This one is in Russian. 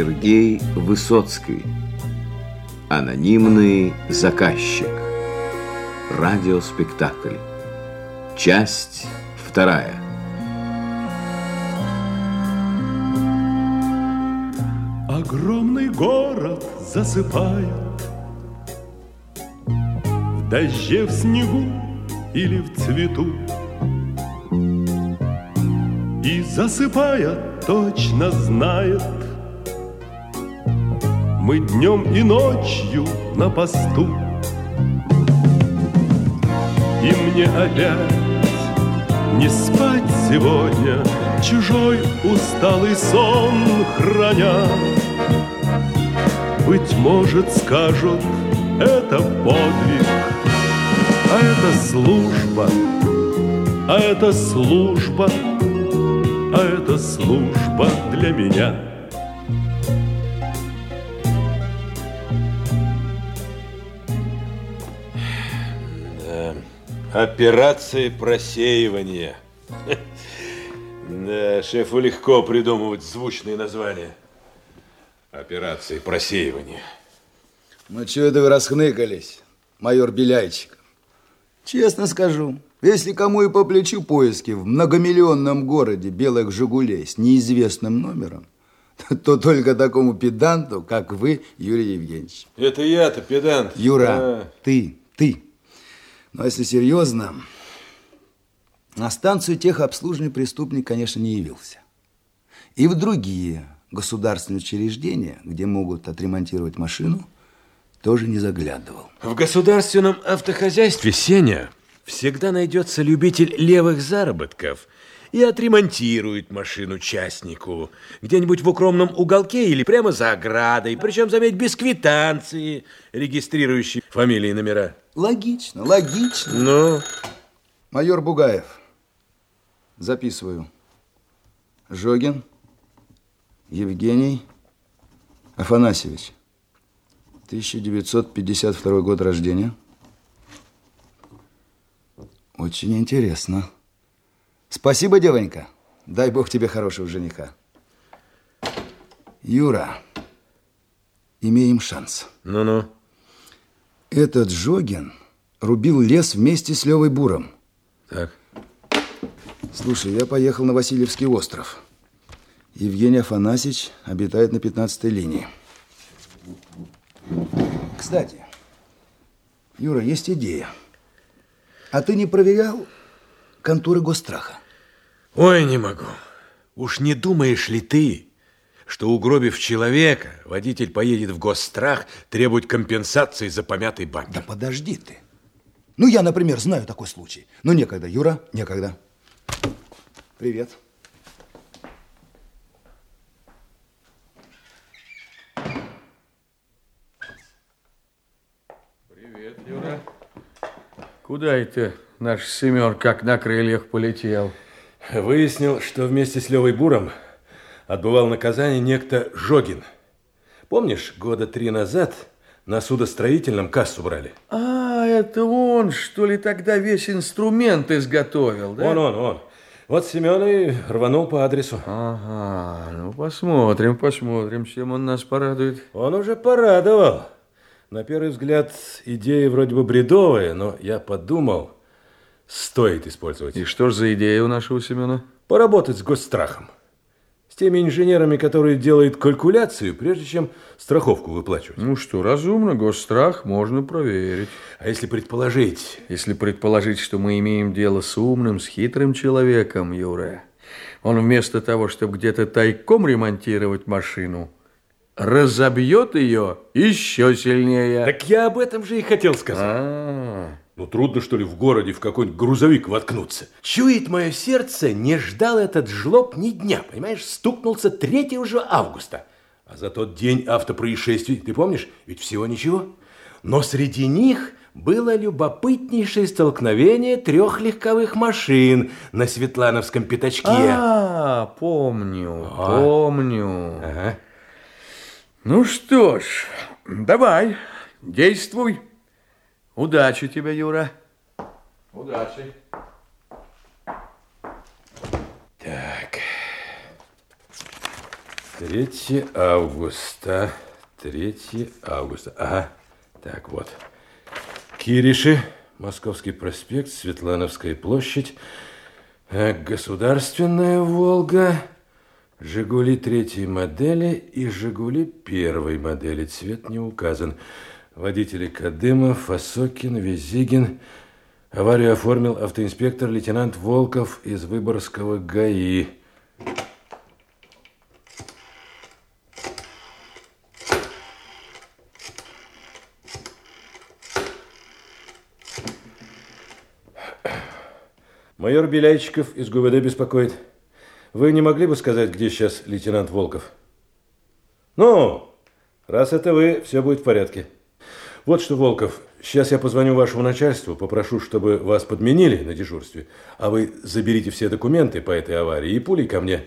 Сергей Высоцкий. Анонимный заказчик. Радиоспектакль. Часть вторая. Огромный город засыпает В дожде, в снегу или в цвету И засыпая точно знает Мы днем и ночью на посту. И мне опять не спать сегодня. Чужой усталый сон храня Быть может, скажут, это подвиг. А это служба, а это служба А это служба для меня Операция просеивания. Да, шефу легко придумывать звучные названия. Операции просеивания. Ну, что это вы расхныкались, майор Беляйчик? Честно скажу, если кому и по плечу поиски в многомиллионном городе белых «Жигулей» с неизвестным номером, то только такому педанту, как вы, Юрий Евгеньевич. Это я-то педант. Юра, А, ты, ты. Но если серьезно, на станцию техобслуживания преступник, конечно, не явился. И в другие государственные учреждения, где могут отремонтировать машину, тоже не заглядывал. В государственном автохозяйстве, Сеня, всегда найдется любитель левых заработков и отремонтирует машину частнику где-нибудь в укромном уголке или прямо за оградой, причем, заметь, без квитанции, регистрирующей фамилии и номера. Логично, логично. Ну, Майор Бугаев. Записываю. Жогин Евгений Афанасьевич. 1952 год рождения. Очень интересно. Спасибо, девонька. Дай бог тебе хорошего жениха. Юра, имеем шанс. ну-ну. Этот Жогин рубил лес вместе с Левой Буром. Так. Слушай, я поехал на Васильевский остров. Евгений Афанасьевич обитает на 15-й линии. Кстати, Юра, есть идея. А ты не проверял конторы госстраха? Ой, не могу. Уж не думаешь ли ты, что угробив человека, водитель поедет в госстрах требовать компенсации за помятый бампер? Да подожди ты. Ну, я, например, знаю такой случай. Но некогда, Юра, некогда. Привет. Привет, Юра. Куда это наш Семен как на крыльях полетел? Выяснил, что вместе с Левой Буром отбывал наказание некто Жогин. Помнишь, года три назад на судостроительном кассу брали? А, это он, что ли, тогда весь инструмент изготовил, да? Он, он, он. Вот Семен и рванул по адресу. Ага, ну посмотрим, посмотрим, чем он нас порадует. Он уже порадовал. На первый взгляд, идея вроде бы бредовая, но я подумал, стоит использовать. И что ж за идея у нашего Семена? Поработать с госстрахом. С теми инженерами, которые делают калькуляцию, прежде чем страховку выплачивать. Ну что, разумно, госстрах можно проверить. А если предположить, Если предположить, что мы имеем дело с умным, с хитрым человеком, Юра, он вместо того, чтобы где-то тайком ремонтировать машину, разобьет ее еще сильнее. так я об этом же и хотел сказать. А, Ну, трудно, что ли, в городе в какой-нибудь грузовик воткнуться. Чует мое сердце, не ждал этот жлоб ни дня, понимаешь? Стукнулся 3 уже августа. А за тот день автопроисшествий, ты помнишь, ведь всего ничего. Но среди них было любопытнейшее столкновение трех легковых машин на Светлановском пятачке. а, помню, помню. Ага. Ну что ж, давай, действуй. Удачи тебе, Юра. Удачи. Так. 3 августа. 3 августа. Ага. Так, вот. Кириши, Московский проспект, Светлановская площадь, э, Государственная Волга, Жигули третьей модели и Жигули первой модели. Цвет не указан. Водители Кадымов, Осокин, Визигин. Аварию оформил автоинспектор лейтенант Волков из Выборгского ГАИ. Майор Беляйчиков из ГУВД беспокоит. Вы не могли бы сказать, где сейчас лейтенант Волков? Ну, раз это вы, все будет в порядке. Вот что, Волков, сейчас я позвоню вашему начальству, попрошу, чтобы вас подменили на дежурстве, а вы заберите все документы по этой аварии и пулей ко мне.